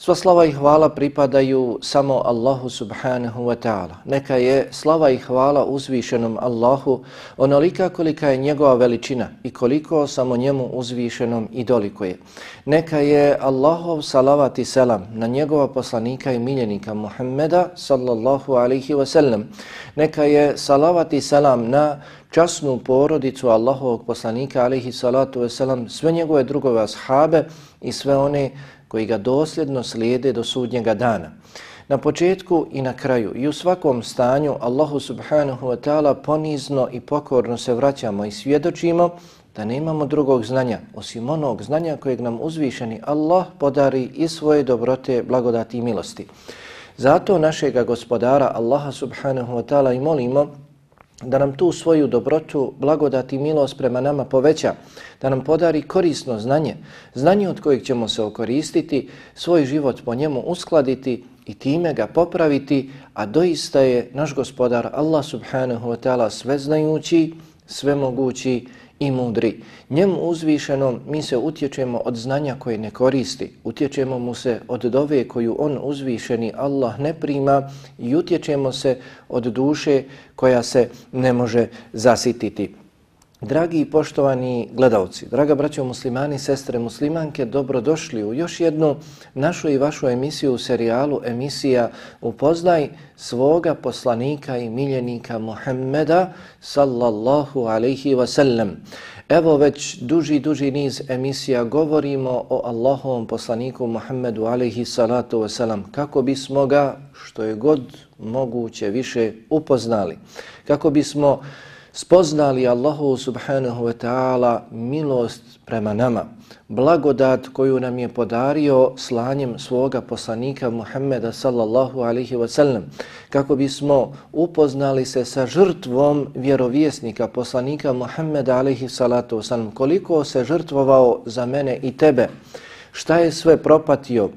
Sva slava i hvala pripadaju samo Allahu subhanahu wa ta'ala. Neka je slava i hvala uzvišenom Allahu onolika kolika je njegova veličina i koliko samo njemu uzvišenom i doliko je. Neka je Allahov salavat i selam na njegova poslanika i miljenika Muhammeda sallallahu alaihi wa sallam. Neka je salavat i selam na časnu porodicu Allahovog poslanika alaihi salatu wa sallam, sve njegove drugove ashabe i sve one koji ga dosljedno slijede do sudnjega dana. Na početku i na kraju i u svakom stanju Allahu subhanahu wa ta'ala ponizno i pokorno se vraćamo i svjedočimo da nemamo drugog znanja osim onog znanja kojeg nam uzvišeni Allah podari i svoje dobrote, blagodati i milosti. Zato našega gospodara Allaha subhanahu wa ta'ala i molimo da nam tu svoju dobrotu, blagodat i milost prema nama poveća, da nam podari korisno znanje, znanje od kojeg ćemo se okoristiti, svoj život po njemu uskladiti i time ga popraviti, a doista je naš gospodar Allah subhanahu wa ta'ala sveznajući, svemogući i mudri. Njemu uzvišenom mi se utječemo od znanja koje ne koristi, utječemo mu se od dove koju on uzvišeni Allah ne prima i utječemo se od duše koja se ne može zasititi. Dragi i poštovani gledalci, draga braćo muslimani, sestre muslimanke, dobrodošli u još jednu našu i vašu emisiju u serijalu emisija Upoznaj svoga poslanika i miljenika Muhammeda sallallahu alaihi wasallam. Evo već duži, duži niz emisija govorimo o Allahovom poslaniku Muhammedu alaihi salatu wasalam kako bismo ga što je god moguće više upoznali. Kako bismo spoznali Allahu subhanahu wa ta'ala milost prema nama, blagodat koju nam je podario slanjem svoga poslanika Muhammeda sallallahu alaihi wa sallam, kako bismo upoznali se sa žrtvom vjerovjesnika poslanika Muhammeda alaihi salatu wa sallam, koliko se žrtvovao za mene i tebe, šta je sve propatio,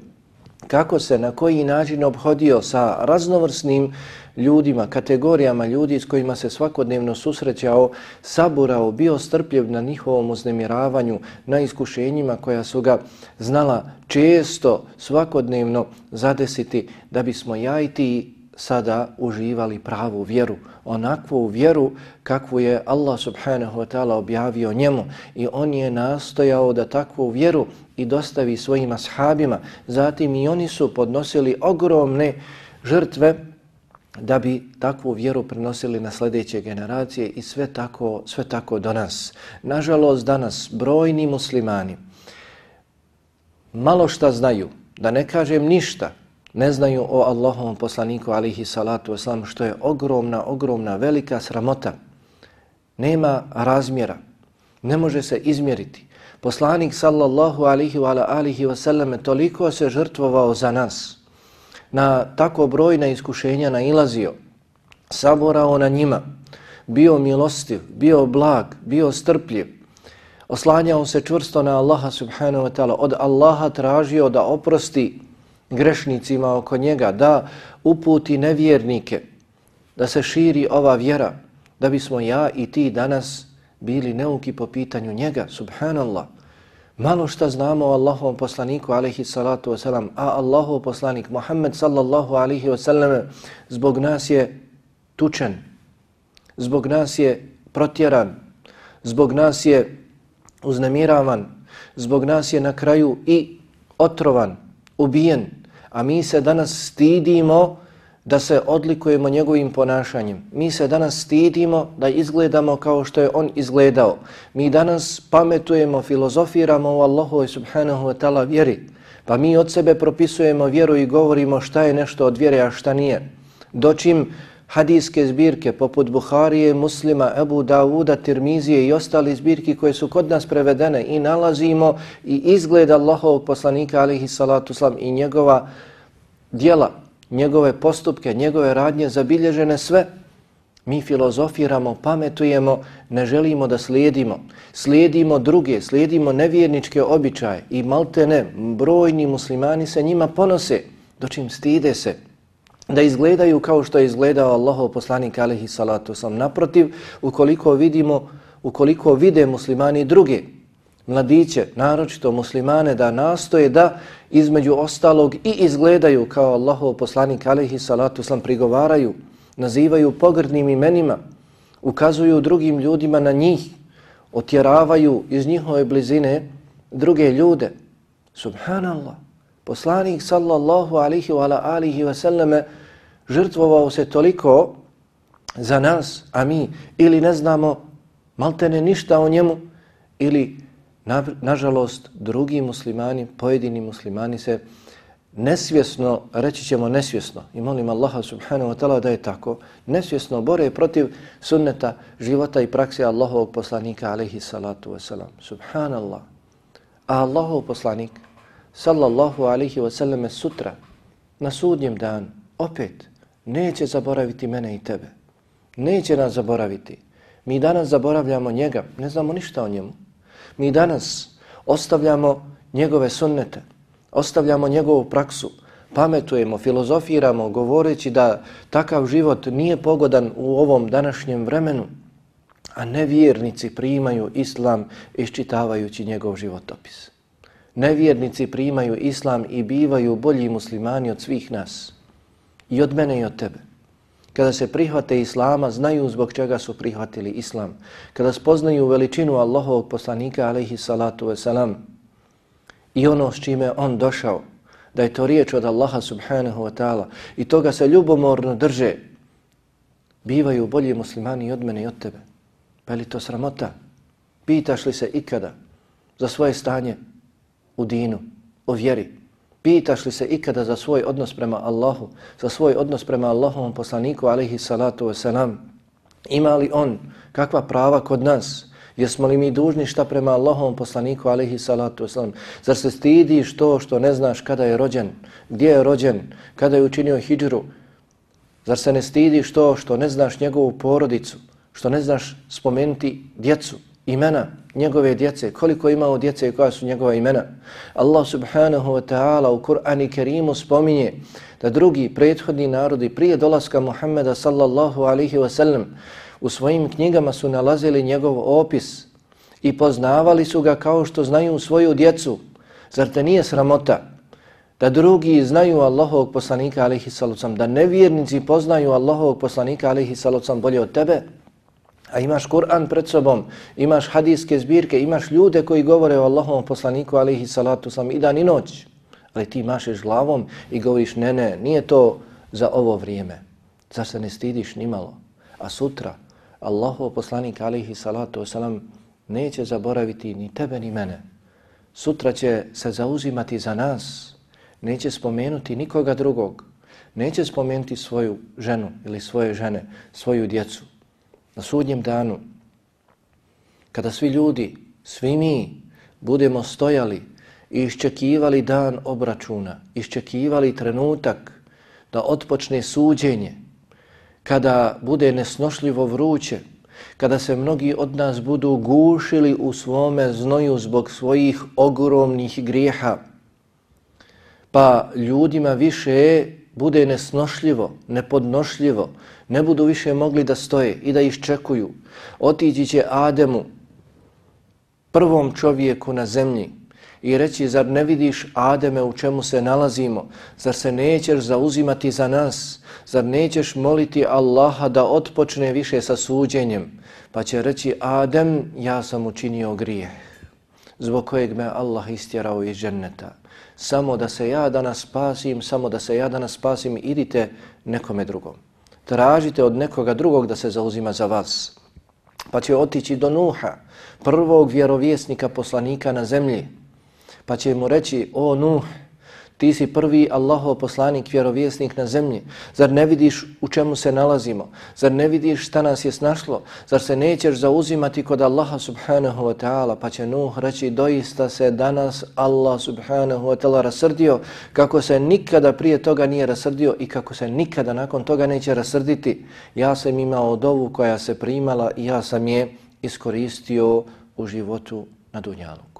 kako se, na koji način obhodio sa raznovrsnim ljudima, kategorijama ljudi s kojima se svakodnevno susrećao, saburao, bio strpljiv na njihovom uznemiravanju, na iskušenjima koja su ga znala često, svakodnevno zadesiti da bismo ja i ti sada uživali pravu vjeru, onakvu vjeru kakvu je Allah subhanahu wa ta'ala objavio njemu i on je nastojao da takvu vjeru i dostavi svojim ashabima. Zatim i oni su podnosili ogromne žrtve da bi takvu vjeru prenosili na sljedeće generacije i sve tako, sve tako do nas. Nažalost, danas brojni muslimani malo šta znaju, da ne kažem ništa, ne znaju o Allahovom poslaniku alihi salatu wasalam, što je ogromna, ogromna, velika sramota. nema razmjera, ne može se izmjeriti. Poslanik sallallahu alihi wa alihi wasallam toliko se žrtvovao za nas, na tako brojna iskušenja nailazio, saborao na njima, bio milostiv, bio blag, bio strpljiv, oslanjao se čvrsto na Allaha subhanahu wa ta'ala, od Allaha tražio da oprosti grešnicima oko njega, da uputi nevjernike, da se širi ova vjera, da bismo ja i ti danas bili neuki po pitanju njega, subhanallah. Malo šta znamo o Allahovom poslaniku, alaihi salatu wasalam, a Allahov poslanik, Muhammed sallallahu alaihi wasalam, zbog nas je tučen, zbog nas je protjeran, zbog nas je uznemiravan, zbog nas je na kraju i otrovan, ubijen, a mi se danas stidimo da se odlikujemo njegovim ponašanjem. Mi se danas stidimo da izgledamo kao što je on izgledao. Mi danas pametujemo, filozofiramo u Allahu subhanahu wa ta'ala vjeri. Pa mi od sebe propisujemo vjeru i govorimo šta je nešto od vjere, a šta nije. Dočim hadijske zbirke poput Buharije, Muslima, Ebu Davuda, Tirmizije i ostali zbirki koje su kod nas prevedene i nalazimo i izgled Allahovog poslanika alihi salatu slam i njegova dijela, njegove postupke, njegove radnje zabilježene sve, mi filozofiramo, pametujemo, ne želimo da slijedimo. Slijedimo druge, slijedimo nevjerničke običaje i maltene, brojni muslimani se njima ponose, dočim stide se da izgledaju kao što je izgledao Allahov poslanik alihi salatu sam. Naprotiv, ukoliko vidimo, ukoliko vide muslimani druge, mladiće, naročito muslimane, da nastoje da između ostalog i izgledaju kao Allahov poslanik alihi salatu sam prigovaraju, nazivaju pogrdnim imenima, ukazuju drugim ljudima na njih, otjeravaju iz njihove blizine druge ljude. Subhanallah. Poslanik sallallahu alihi wa alihi wa sallame žrtvovao se toliko za nas, a mi ili ne znamo maltene ništa o njemu, ili na, nažalost drugi muslimani, pojedini muslimani se nesvjesno, reći ćemo nesvjesno, i molim Allaha subhanahu wa ta'ala da je tako, nesvjesno bore protiv sunneta života i prakse Allahovog poslanika alaihi salatu wasalam. Subhanallah. A Allahov poslanik sallallahu alaihi wasallam sutra na sudnjem danu opet neće zaboraviti mene i tebe. Neće nas zaboraviti. Mi danas zaboravljamo njega, ne znamo ništa o njemu. Mi danas ostavljamo njegove sunnete, ostavljamo njegovu praksu, pametujemo, filozofiramo, govoreći da takav život nije pogodan u ovom današnjem vremenu, a nevjernici primaju islam iščitavajući njegov životopis. Nevjernici primaju islam i bivaju bolji muslimani od svih nas. I od mene i od tebe. Kada se prihvate Islama, znaju zbog čega su prihvatili Islam. Kada spoznaju veličinu Allahovog poslanika, alaihi salatu wasalam, i ono s čime on došao, da je to riječ od Allaha subhanahu wa ta'ala, i toga se ljubomorno drže, bivaju bolji muslimani od mene i od tebe. Pa li to sramota? Pitaš li se ikada za svoje stanje u dinu, u vjeri? Pitaš li se ikada za svoj odnos prema Allahu, za svoj odnos prema Allahovom poslaniku, alaihi salatu wasalam? Ima li on kakva prava kod nas? Jesmo li mi dužni šta prema Allahovom poslaniku, alaihi salatu wasalam? Zar se stidiš to što ne znaš kada je rođen, gdje je rođen, kada je učinio hijđru? Zar se ne stidiš to što ne znaš njegovu porodicu, što ne znaš spomenuti djecu, imena njegove djece, koliko ima od djece i koja su njegova imena. Allah subhanahu wa ta'ala u Kur'ani Kerimu spominje da drugi prethodni narodi prije dolaska Muhammeda sallallahu alaihi wa sallam u svojim knjigama su nalazili njegov opis i poznavali su ga kao što znaju svoju djecu. Zar te nije sramota da drugi znaju Allahovog poslanika alaihi sallam, da nevjernici poznaju Allahovog poslanika alaihi sallam bolje od tebe? A imaš Kur'an pred sobom, imaš hadijske zbirke, imaš ljude koji govore o Allahovom poslaniku alihi salatu sam i dan i noć, ali ti mašeš glavom i govoriš ne, ne, nije to za ovo vrijeme. Zar se ne stidiš ni malo? A sutra Allahov poslanik alihi salatu wasalam neće zaboraviti ni tebe ni mene. Sutra će se zauzimati za nas, neće spomenuti nikoga drugog, neće spomenuti svoju ženu ili svoje žene, svoju djecu, na sudnjem danu kada svi ljudi, svi mi, budemo stojali i iščekivali dan obračuna, iščekivali trenutak da otpočne suđenje, kada bude nesnošljivo vruće, kada se mnogi od nas budu gušili u svome znoju zbog svojih ogromnih grijeha, pa ljudima više bude nesnošljivo, nepodnošljivo, ne budu više mogli da stoje i da iščekuju. Otići će Ademu, prvom čovjeku na zemlji, i reći, zar ne vidiš Ademe u čemu se nalazimo? Zar se nećeš zauzimati za nas? Zar nećeš moliti Allaha da otpočne više sa suđenjem? Pa će reći, Adem, ja sam učinio grije, zbog kojeg me Allah istjerao iz dženneta. Samo da se ja danas spasim, samo da se ja danas spasim, idite nekome drugom. Tražite od nekoga drugog da se zauzima za vas. Pa će otići do Nuha, prvog vjerovjesnika poslanika na zemlji, pa će mu reći, o Nuh, ti si prvi Allahov poslanik, vjerovjesnik na zemlji, zar ne vidiš u čemu se nalazimo, zar ne vidiš šta nas je snašlo, zar se nećeš zauzimati kod Allaha subhanahu wa ta'ala, pa će Nuh reći, doista se danas Allah subhanahu wa ta'ala rasrdio, kako se nikada prije toga nije rasrdio i kako se nikada nakon toga neće rasrditi. Ja sam imao dovu koja se primala i ja sam je iskoristio u životu na Dunjalu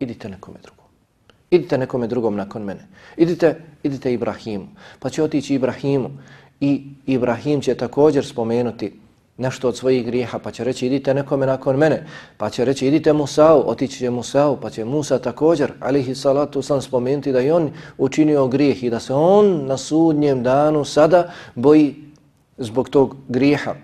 idite nekome drugom. Idite nekome drugom nakon mene. Idite, idite Ibrahimu. Pa će otići Ibrahimu i Ibrahim će također spomenuti nešto od svojih grijeha, pa će reći idite nekome nakon mene, pa će reći idite Musa'u, otići će Musa'u, pa će Musa također, alihi salatu sam spomenuti da je on učinio grijeh i da se on na sudnjem danu sada boji zbog tog grijeha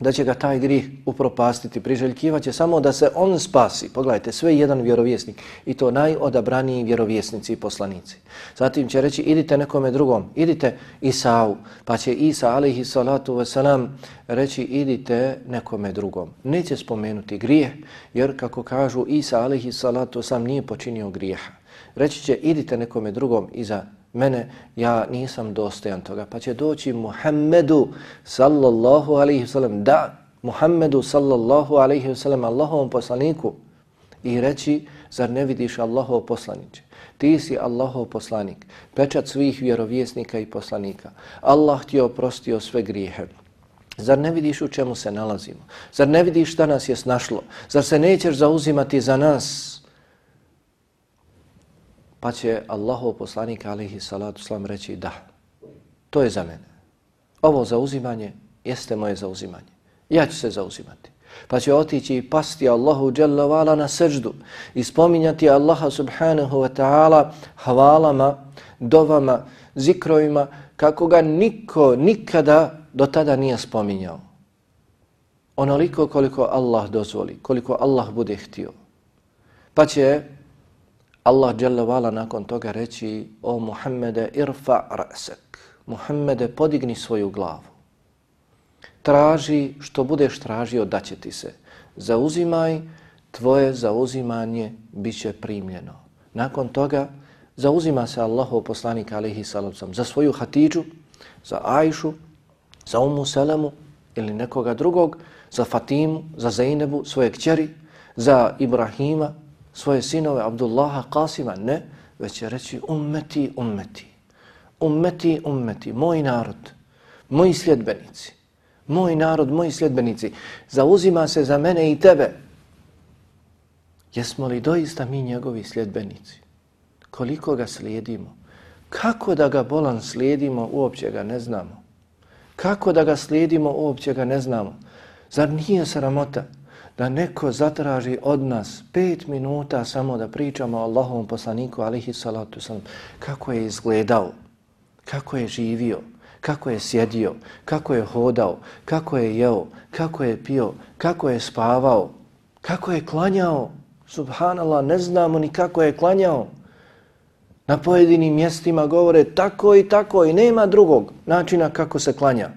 da će ga taj grih upropastiti, priželjkivaće samo da se on spasi. Pogledajte, sve jedan vjerovjesnik i to najodabraniji vjerovjesnici i poslanici. Zatim će reći, idite nekome drugom, idite Isau, pa će Isa, alihi salatu wasalam, reći, idite nekome drugom. Neće spomenuti grijeh, jer kako kažu, Isa, alihi salatu wasalam, nije počinio grijeha. Reći će, idite nekome drugom iza mene, ja nisam dostojan toga. Pa će doći Muhammedu sallallahu alaihi wasallam, da, Muhammedu sallallahu alaihi wasallam, Allahovom poslaniku i reći, zar ne vidiš Allahov poslaniće? Ti si Allahov poslanik, pečat svih vjerovjesnika i poslanika. Allah ti je oprostio sve grijehe. Zar ne vidiš u čemu se nalazimo? Zar ne vidiš šta nas je snašlo? Zar se nećeš zauzimati za nas? Pa će Allahov poslanik alihi salatu slam reći da, to je za mene. Ovo zauzimanje jeste moje zauzimanje. Ja ću se zauzimati. Pa će otići i pasti Allahu dželle na seždu i spominjati Allaha subhanahu wa ta'ala hvalama, dovama, zikrovima kako ga niko nikada do tada nije spominjao. Onoliko koliko Allah dozvoli, koliko Allah bude htio. Pa će Allah dželle vala nakon toga reći o Muhammede irfa ra'sak. Muhammede podigni svoju glavu. Traži što budeš tražio da će ti se. Zauzimaj tvoje zauzimanje biće primljeno. Nakon toga zauzima se Allahov poslanik alihi salam za svoju Hatidžu, za Ajšu, za Umu Selemu ili nekoga drugog, za Fatimu, za Zeynebu, svoje kćeri, za Ibrahima, svoje sinove Abdullaha Kasima, ne, već će reći ummeti, ummeti, ummeti, ummeti, moj narod, moji sljedbenici, moj narod, moji sljedbenici, zauzima se za mene i tebe. Jesmo li doista mi njegovi sljedbenici? Koliko ga slijedimo? Kako da ga bolan slijedimo, uopće ga ne znamo. Kako da ga slijedimo, uopće ga ne znamo. Zar nije sramota? Da neko zatraži od nas pet minuta samo da pričamo o Allahovom poslaniku, alihi salatu salam, kako je izgledao, kako je živio, kako je sjedio, kako je hodao, kako je jeo, kako je pio, kako je spavao, kako je klanjao. Subhanallah, ne znamo ni kako je klanjao. Na pojedinim mjestima govore tako i tako i nema drugog načina kako se klanja.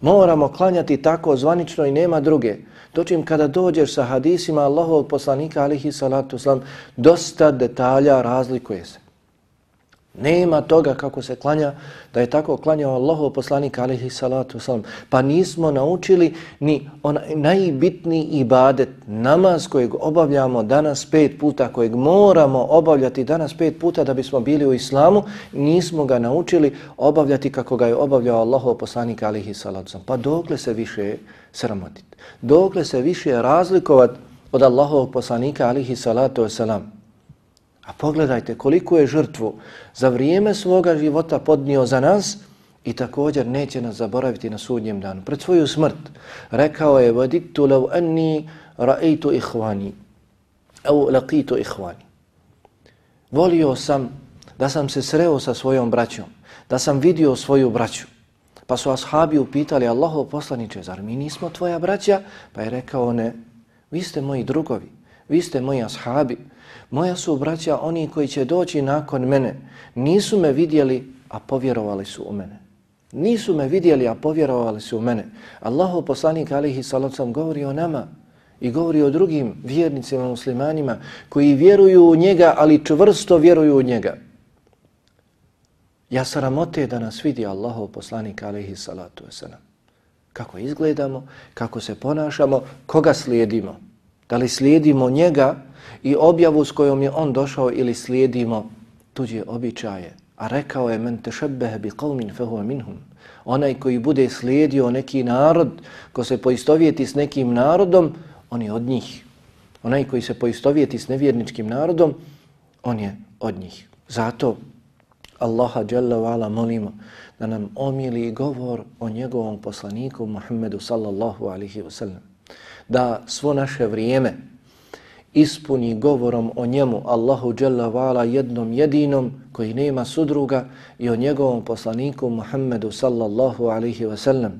Moramo klanjati tako zvanično i nema druge. Dočim kada dođeš sa hadisima Allahovog poslanika alihi salatu slam, dosta detalja razlikuje se. Nema toga kako se klanja, da je tako klanjao Allahov poslanik alihi salatu wasalam. Pa nismo naučili ni onaj najbitniji ibadet, namaz kojeg obavljamo danas pet puta, kojeg moramo obavljati danas pet puta da bismo bili u islamu, nismo ga naučili obavljati kako ga je obavljao Allahov poslanik alihi salatu wasalam. Pa dokle se više sramotiti? Dokle se više razlikovati od Allahovog poslanika alihi salatu wasalam? A pogledajte koliko je žrtvu za vrijeme svoga života podnio za nas i također neće nas zaboraviti na sudnjem danu. Pred svoju smrt rekao je vaditu lav anni ra'eitu ihvani au laqitu ihvani. Volio sam da sam se sreo sa svojom braćom, da sam vidio svoju braću. Pa su ashabi upitali Allahov poslaniče, zar mi nismo tvoja braća? Pa je rekao ne, vi ste moji drugovi, vi ste moji ashabi, Moja su braća oni koji će doći nakon mene. Nisu me vidjeli, a povjerovali su u mene. Nisu me vidjeli, a povjerovali su u mene. Allahu poslanik alihi salacom govori o nama i govori o drugim vjernicima, muslimanima koji vjeruju u njega, ali čvrsto vjeruju u njega. Ja sramote da nas vidi Allahu poslanik alihi salatu wasalam. Kako izgledamo, kako se ponašamo, koga slijedimo. Da li slijedimo njega i objavu s kojom je on došao ili slijedimo tuđe običaje. A rekao je men tešebbehe bi qavmin fehuva minhum. Onaj koji bude slijedio neki narod, ko se poistovijeti s nekim narodom, on je od njih. Onaj koji se poistovijeti s nevjerničkim narodom, on je od njih. Zato Allaha Jalla wa'ala molimo da nam omili govor o njegovom poslaniku Muhammedu sallallahu alihi wasallam. Da svo naše vrijeme, ispuni govorom o njemu Allahu Jalla Vala jednom jedinom koji nema sudruga i o njegovom poslaniku Muhammedu sallallahu alaihi wasallam.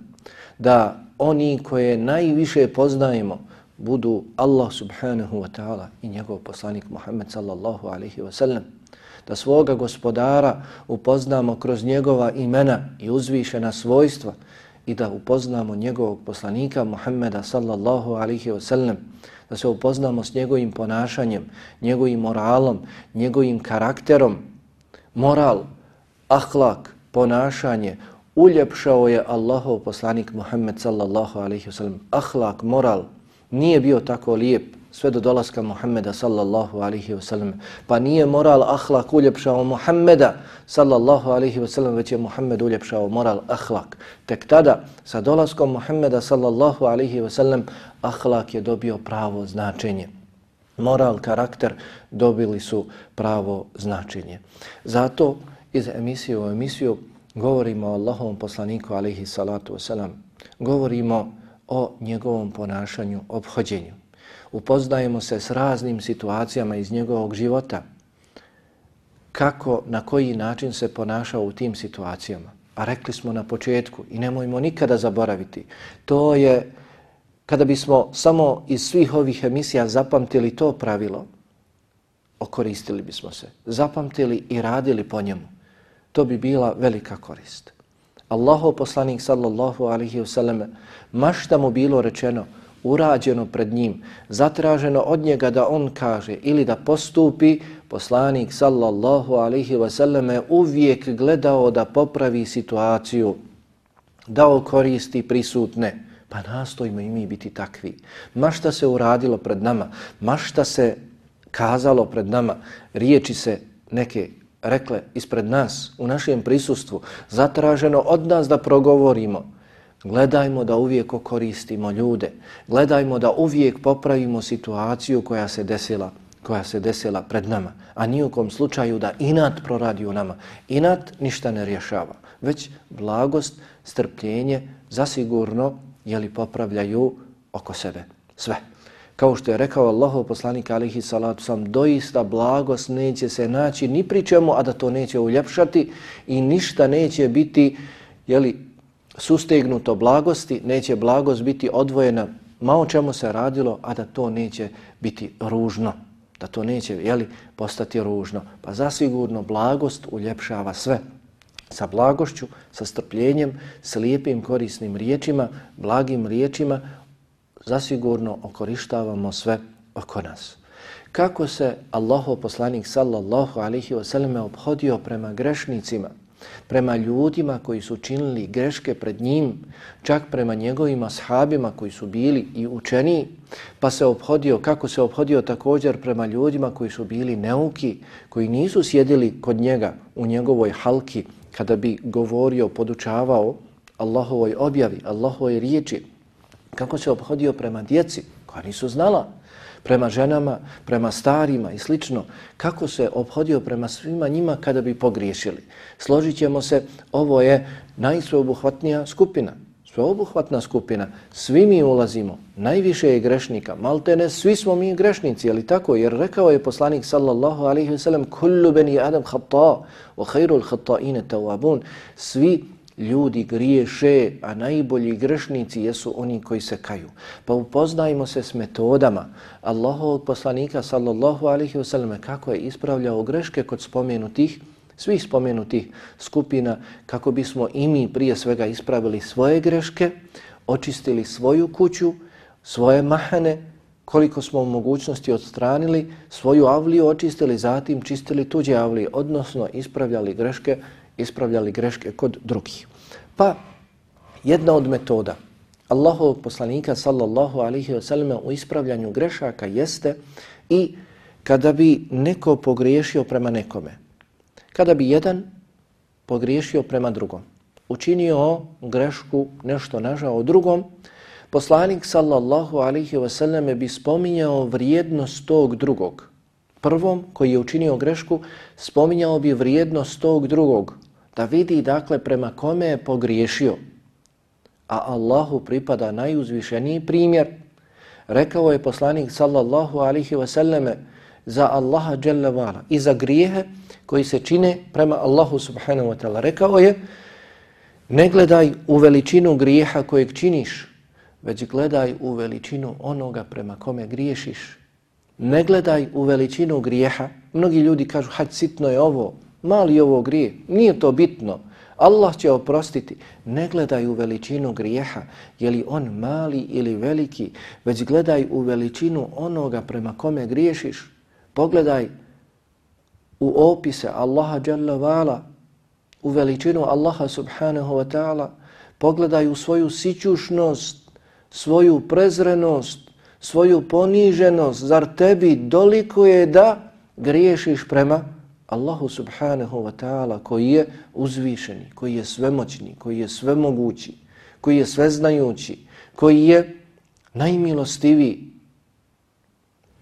Da oni koje najviše poznajemo budu Allah subhanahu wa ta'ala i njegov poslanik Muhammed sallallahu alaihi wasallam. Da svoga gospodara upoznamo kroz njegova imena i uzvišena svojstva i da upoznamo njegovog poslanika Muhammeda sallallahu alaihi wa sallam da se upoznamo s njegovim ponašanjem, njegovim moralom, njegovim karakterom. Moral, ahlak, ponašanje, uljepšao je Allahov poslanik Muhammed sallallahu alaihi wasallam. Ahlak, moral, nije bio tako lijep sve do dolaska Muhammeda sallallahu alaihi wasallam. Pa nije moral, ahlak uljepšao Muhammeda sallallahu alaihi wasallam, već je Muhammed uljepšao moral, ahlak. Tek tada, sa dolaskom Muhammeda sallallahu alaihi wasallam, ahlak je dobio pravo značenje. Moral, karakter dobili su pravo značenje. Zato iz emisije u emisiju govorimo o Allahovom poslaniku alaihi salatu wasalam. Govorimo o njegovom ponašanju, obhođenju. Upoznajemo se s raznim situacijama iz njegovog života. Kako, na koji način se ponašao u tim situacijama. A rekli smo na početku i nemojmo nikada zaboraviti. To je Kada bismo samo iz svih ovih emisija zapamtili to pravilo, okoristili bismo se. Zapamtili i radili po njemu. To bi bila velika korist. Allahov poslanik sallallahu alihi wasallam, mašta mu bilo rečeno, urađeno pred njim, zatraženo od njega da on kaže ili da postupi, poslanik sallallahu alaihi wasallam je uvijek gledao da popravi situaciju, da okoristi prisutne. Pa nastojimo i mi biti takvi. Ma šta se uradilo pred nama, ma šta se kazalo pred nama, riječi se neke rekle ispred nas, u našem prisustvu, zatraženo od nas da progovorimo. Gledajmo da uvijek koristimo ljude. Gledajmo da uvijek popravimo situaciju koja se desila koja se desila pred nama, a nijukom slučaju da inat proradi u nama. Inat ništa ne rješava, već blagost, strpljenje, zasigurno jeli popravljaju oko sebe. Sve. Kao što je rekao Allahov poslanik alihi salatu sam, doista blagost neće se naći ni pri čemu, a da to neće uljepšati i ništa neće biti jeli, sustegnuto blagosti, neće blagost biti odvojena malo čemu se radilo, a da to neće biti ružno, da to neće jeli, postati ružno. Pa zasigurno blagost uljepšava sve sa blagošću, sa strpljenjem, s lijepim korisnim riječima, blagim riječima, zasigurno okorištavamo sve oko nas. kako se Allahov poslanik sallallahu alaihi wasallam obhodio prema grešnicima, prema ljudima koji su činili greške pred njim, čak prema njegovim ashabima koji su bili i učeni, pa se obhodio, kako se obhodio također prema ljudima koji su bili neuki, koji nisu sjedili kod njega u njegovoj halki kada bi govorio, podučavao Allahovoj objavi, Allahovoj riječi, kako se obhodio prema djeci koja nisu znala, prema ženama, prema starima i slično, kako se obhodio prema svima njima kada bi pogriješili. Složit se, ovo je najsveobuhvatnija skupina, sveobuhvatna skupina, svi mi ulazimo, najviše je grešnika, maltene svi smo mi grešnici, ali tako, jer rekao je poslanik sallallahu alaihi ve sellem, kullu beni adam hatta, wa khairul hatta'ine tawabun, svi ljudi griješe, a najbolji grešnici jesu oni koji se kaju. Pa upoznajmo se s metodama Allahovog poslanika sallallahu alaihi wasallam kako je ispravljao greške kod spomenutih, svih spomenutih skupina kako bismo i mi prije svega ispravili svoje greške, očistili svoju kuću, svoje mahane, koliko smo u mogućnosti odstranili, svoju avliju očistili, zatim čistili tuđe avlije, odnosno ispravljali greške ispravljali greške kod drugih. Pa jedna od metoda Allahovog poslanika sallallahu alaihi wa sallam u ispravljanju grešaka jeste i kada bi neko pogriješio prema nekome, kada bi jedan pogriješio prema drugom, učinio grešku nešto nažao drugom, poslanik sallallahu alaihi wa sallam bi spominjao vrijednost tog drugog. Prvom koji je učinio grešku spominjao bi vrijednost tog drugog, da vidi dakle prema kome je pogriješio. A Allahu pripada najuzvišeniji primjer. Rekao je poslanik sallallahu alihi wasallame za Allaha dželle vala i za grijehe koji se čine prema Allahu subhanahu wa ta'ala. Rekao je ne gledaj u veličinu grijeha kojeg činiš, već gledaj u veličinu onoga prema kome griješiš. Ne gledaj u veličinu grijeha. Mnogi ljudi kažu, hajde sitno je ovo, mali ovo grije, nije to bitno. Allah će oprostiti. Ne gledaj u veličinu grijeha, je li on mali ili veliki, već gledaj u veličinu onoga prema kome griješiš. Pogledaj u opise Allaha Jalla Vala, u veličinu Allaha Subhanahu Wa Ta'ala, pogledaj u svoju sićušnost, svoju prezrenost, svoju poniženost, zar tebi doliko je da griješiš prema Allahu subhanahu wa ta'ala koji je uzvišeni, koji je svemoćni, koji je svemogući, koji je sveznajući, koji je najmilostiviji.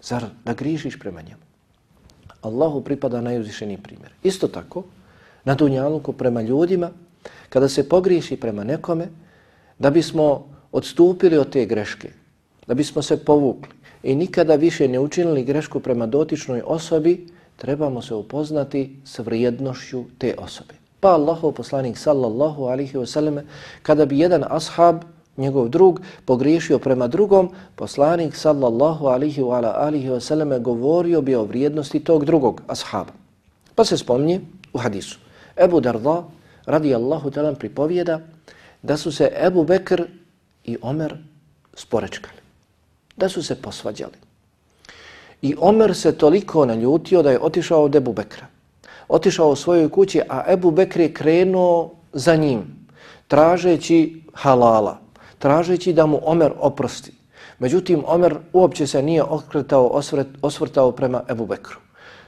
Zar da griješiš prema njemu? Allahu pripada najuzvišeniji primjer. Isto tako, na dunjaluku prema ljudima, kada se pogriši prema nekome, da bismo odstupili od te greške, da bismo se povukli i nikada više ne učinili grešku prema dotičnoj osobi, trebamo se upoznati s vrijednošću te osobe. Pa Allahov poslanik sallallahu alihi wasallam, kada bi jedan ashab, njegov drug, pogriješio prema drugom, poslanik sallallahu alihi wa alihi wasallam govorio bi o vrijednosti tog drugog ashaba. Pa se spomni u hadisu. Ebu Darda radijallahu talan pripovijeda da su se Ebu Bekr i Omer sporečkali. Da su se posvađali. I Omer se toliko naljutio da je otišao od Ebu Bekra. Otišao u svojoj kući, a Ebu Bekr je krenuo za njim, tražeći halala, tražeći da mu Omer oprosti. Međutim, Omer uopće se nije okretao, osvrt, osvrtao prema Ebu Bekru.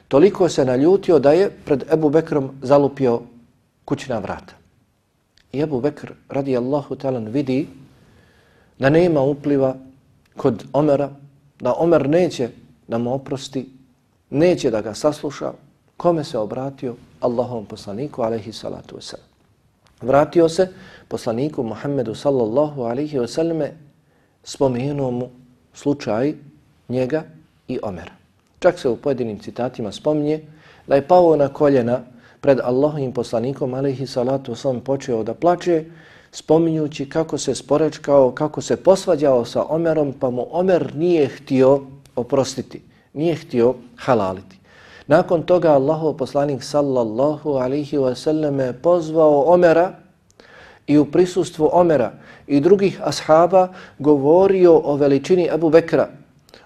Toliko se naljutio da je pred Ebu Bekrom zalupio kućna vrata. I Ebu Bekr, radi Allahu talan, vidi da nema upliva kod Omera, da Omer neće da mu oprosti, neće da ga sasluša, kome se obratio? Allahom poslaniku, alaihi salatu wasalam. Vratio se poslaniku Muhammedu sallallahu alaihi wasallame, spomenuo mu slučaj njega i Omera. Čak se u pojedinim citatima spominje da je pao na koljena pred Allahovim poslanikom, alaihi salatu wasalam, počeo da plače, spominjući kako se sporečkao, kako se posvađao sa Omerom, pa mu Omer nije htio oprostiti, nije htio halaliti. Nakon toga Allahov poslanik sallallahu alaihi wasallam pozvao Omera i u prisustvu Omera i drugih ashaba govorio o veličini Abu Bekra,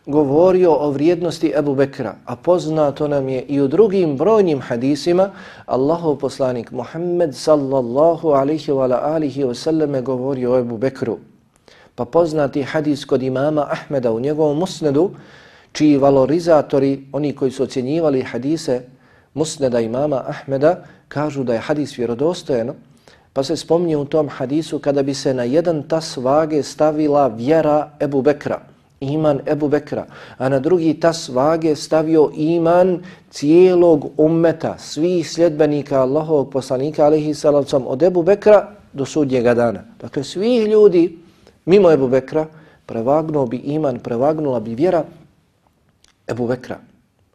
govorio o vrijednosti Ebu Bekra, a poznato nam je i u drugim brojnim hadisima, Allahov poslanik Muhammed sallallahu alaihi wa alihi wasallam govorio o Ebu Bekru. Pa poznati hadis kod imama Ahmeda u njegovom musnedu, čiji valorizatori, oni koji su ocjenjivali hadise musneda imama Ahmeda, kažu da je hadis vjerodostojeno, pa se spominje u tom hadisu kada bi se na jedan tas vage stavila vjera Ebu Bekra, iman Ebu Bekra, a na drugi tas vage stavio iman cijelog ummeta, svih sljedbenika Allahovog poslanika, alihi salavcom, od Ebu Bekra do sudnjega dana. Dakle, svih ljudi, mimo Ebu Bekra, prevagnuo bi iman, prevagnula bi vjera Ebu Bekra.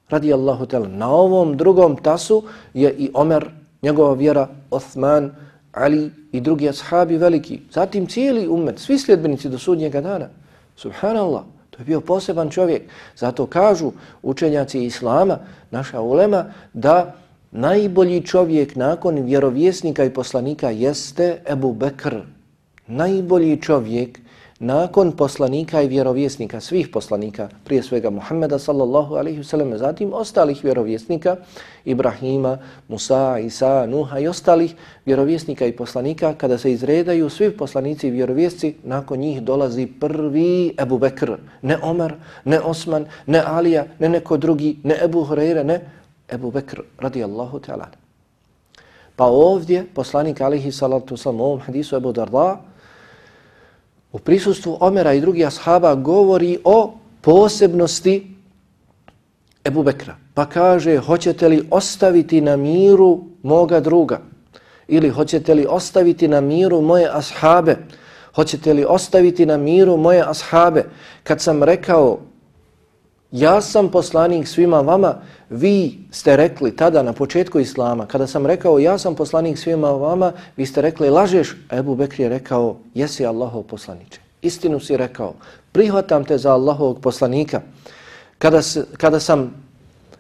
Radi Allahu tela. Na ovom drugom tasu je i Omer, njegova vjera, Osman, Ali i drugi ashabi veliki. Zatim cijeli umet, svi sljedbenici do sudnjega dana. Subhanallah, to je bio poseban čovjek. Zato kažu učenjaci Islama, naša ulema, da najbolji čovjek nakon vjerovjesnika i poslanika jeste Ebu Bekr. Najbolji čovjek nakon poslanika i vjerovjesnika, svih poslanika, prije svega Muhammeda sallallahu alaihi vseleme, zatim ostalih vjerovjesnika, Ibrahima, Musa, Isa, Nuha i ostalih vjerovjesnika i poslanika, kada se izredaju svi poslanici i vjerovjesci, nakon njih dolazi prvi Ebu Bekr, ne Omer, ne Osman, ne Alija, ne neko drugi, ne Ebu Hureyre, ne Ebu Bekr, radijallahu ta'ala. Pa ovdje poslanik alihi salatu sallam u ovom hadisu Ebu Darda, u prisustvu Omera i drugih ashaba govori o posebnosti Ebu Bekra. Pa kaže, hoćete li ostaviti na miru moga druga? Ili hoćete li ostaviti na miru moje ashabe? Hoćete li ostaviti na miru moje ashabe? Kad sam rekao, ja sam poslanik svima vama, vi ste rekli tada na početku Islama, kada sam rekao ja sam poslanik svima vama, vi ste rekli lažeš, a Ebu Bekri je rekao jesi Allahov poslaniče. Istinu si rekao, prihvatam te za Allahovog poslanika. Kada, se, kada sam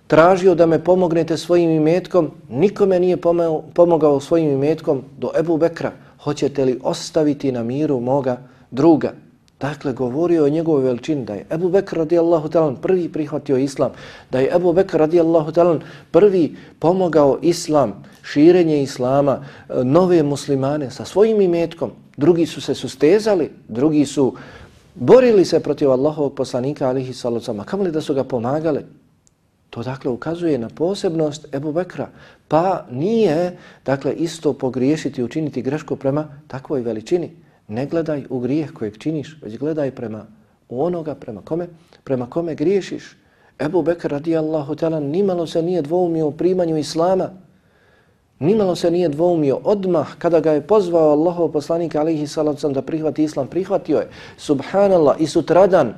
tražio da me pomognete svojim imetkom, nikome nije pomogao svojim imetkom do Ebu Bekra. Hoćete li ostaviti na miru moga druga? Dakle, govorio o njegovoj veličini da je Ebu Bekr radijallahu talan prvi prihvatio islam, da je Ebu Bekr radijallahu talan prvi pomogao islam, širenje islama, e, nove muslimane sa svojim imetkom. Drugi su se sustezali, drugi su borili se protiv Allahovog poslanika alihi salacama. Kamo li da su ga pomagali? To dakle ukazuje na posebnost Ebu Bekra. Pa nije dakle isto pogriješiti, učiniti grešku prema takvoj veličini. Ne gledaj u grijeh kojeg činiš, već gledaj prema onoga, prema kome, prema kome griješiš. Ebu Bekr radijallahu ta'ala nimalo se nije dvoumio u primanju Islama. Nimalo se nije dvoumio odmah kada ga je pozvao Allahov poslanik alihi salacom da prihvati Islam, prihvatio je. Subhanallah i sutradan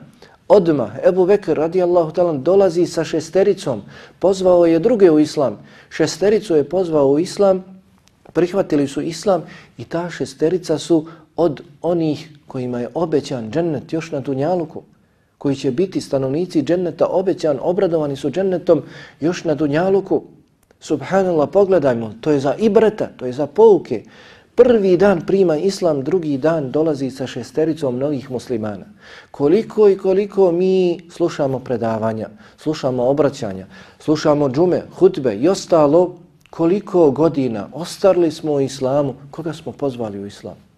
odmah Ebu Bekr radijallahu ta'ala dolazi sa šestericom, pozvao je druge u Islam. Šestericu je pozvao u Islam, prihvatili su Islam i ta šesterica su od onih kojima je obećan džennet još na Dunjaluku, koji će biti stanovnici dženneta obećan, obradovani su džennetom još na Dunjaluku. Subhanallah, pogledajmo, to je za ibreta, to je za pouke. Prvi dan prima islam, drugi dan dolazi sa šestericom novih muslimana. Koliko i koliko mi slušamo predavanja, slušamo obraćanja, slušamo džume, hutbe i ostalo, koliko godina ostarli smo u islamu, koga smo pozvali u islamu?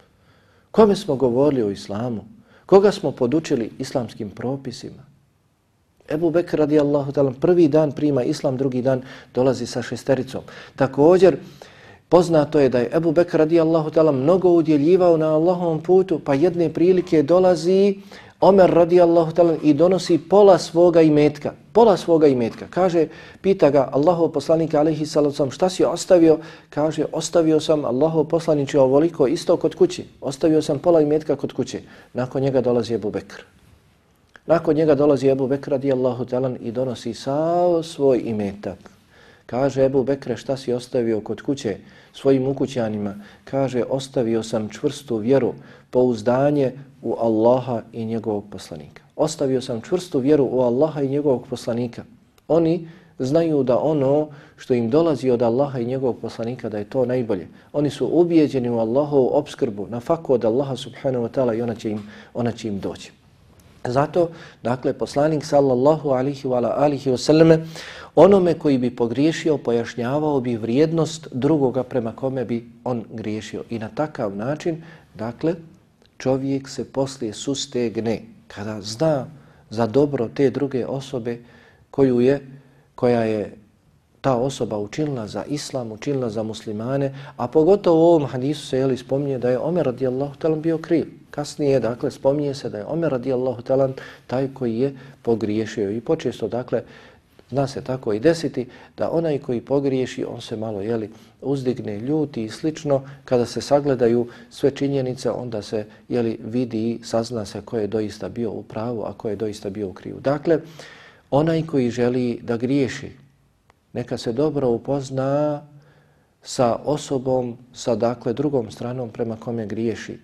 Kome smo govorili o islamu? Koga smo podučili islamskim propisima? Ebu Bekr radijallahu ta'ala prvi dan prima islam, drugi dan dolazi sa šestericom. Također, poznato je da je Ebu Bekr radijallahu ta'ala mnogo udjeljivao na Allahovom putu, pa jedne prilike dolazi Omer radijallahu ta'ala i donosi pola svoga imetka. Pola svoga imetka. Kaže, pita ga Allahov poslanika alaihi salacom, šta si ostavio? Kaže, ostavio sam Allahov poslaniče ovoliko isto kod kući. Ostavio sam pola imetka kod kući. Nakon njega dolazi Ebu Bekr. Nakon njega dolazi Ebu Bekr radijallahu ta'ala i donosi sav svoj imetak. Kaže Ebu Bekre, šta si ostavio kod kuće svojim ukućanima? Kaže, ostavio sam čvrstu vjeru, pouzdanje u Allaha i njegovog poslanika. Ostavio sam čvrstu vjeru u Allaha i njegovog poslanika. Oni znaju da ono što im dolazi od Allaha i njegovog poslanika da je to najbolje. Oni su ubijeđeni u Allahovu obskrbu na faku od Allaha subhanahu wa ta'ala i ona će im, ona će im doći. Zato, dakle, poslanik sallallahu alihi wa alihi wasallame, onome koji bi pogriješio, pojašnjavao bi vrijednost drugoga prema kome bi on griješio. I na takav način, dakle, čovjek se poslije sustegne kada zna za dobro te druge osobe koju je, koja je ta osoba učinila za islam, učinila za muslimane, a pogotovo u ovom hadisu se jeli spominje da je Omer radijallahu talan bio kriv. Kasnije, dakle, spominje se da je Omer radijallahu talan taj koji je pogriješio i počesto, dakle, zna se tako i desiti da onaj koji pogriješi, on se malo, jeli, uzdigne ljuti i slično, kada se sagledaju sve činjenice, onda se, jeli, vidi i sazna se ko je doista bio u pravu, a ko je doista bio u krivu. Dakle, onaj koji želi da griješi, neka se dobro upozna sa osobom, sa dakle drugom stranom prema kome griješi.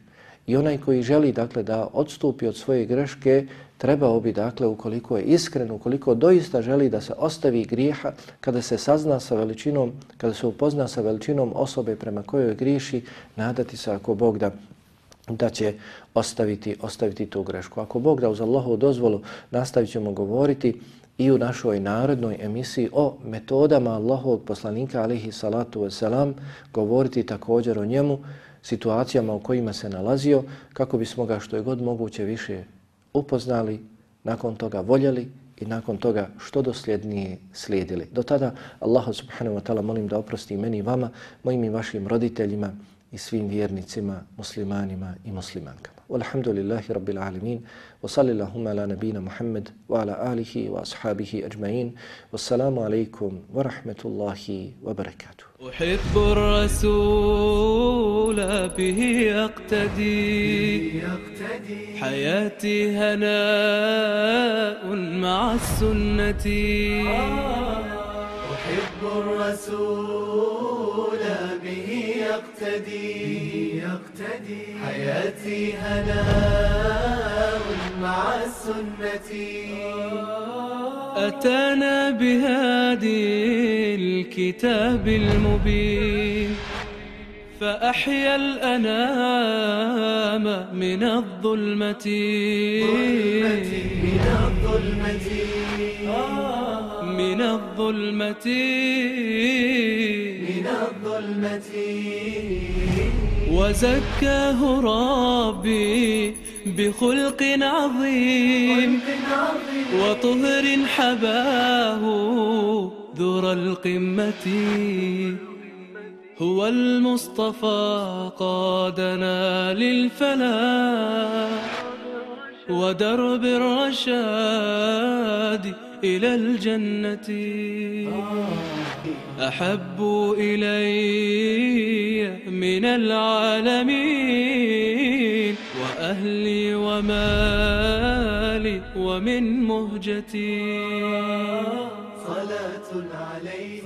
I onaj koji želi dakle da odstupi od svoje greške, trebao bi dakle ukoliko je iskren, ukoliko doista želi da se ostavi grijeha, kada se sazna sa veličinom, kada se upozna sa veličinom osobe prema kojoj griješi, nadati se ako Bog da da će ostaviti, ostaviti tu grešku. Ako Bog da uz Allahovu dozvolu nastavit ćemo govoriti i u našoj narodnoj emisiji o metodama Allahovog poslanika alihi salatu wasalam, govoriti također o njemu, situacijama u kojima se nalazio, kako bismo ga što je god moguće više upoznali, nakon toga voljeli i nakon toga što dosljednije slijedili. Do tada Allah subhanahu wa ta'ala molim da oprosti meni i vama, mojim i vašim roditeljima i svim vjernicima, muslimanima i muslimankama. والحمد لله رب العالمين وصلى اللهم على نبينا محمد وعلى آله وأصحابه أجمعين. والسلام عليكم ورحمة الله وبركاته. أحب الرسول به يقتدي حياتي هناء مع السنة. أحب الرسول به يقتدي حياتي هناء مع السنة. أتانا بهادي الكتاب المبين. فأحيا الأنام من الظلمة. من الظلمة. من الظلمة. من الظلمة. وزكاه ربي بخلق عظيم وطهر حباه ذر القمة. هو المصطفى قادنا للفلاح ودرب الرشاد إلى الجنة. أحب إلي من العالمين وأهلي ومالي ومن مهجتي. صلاة عليه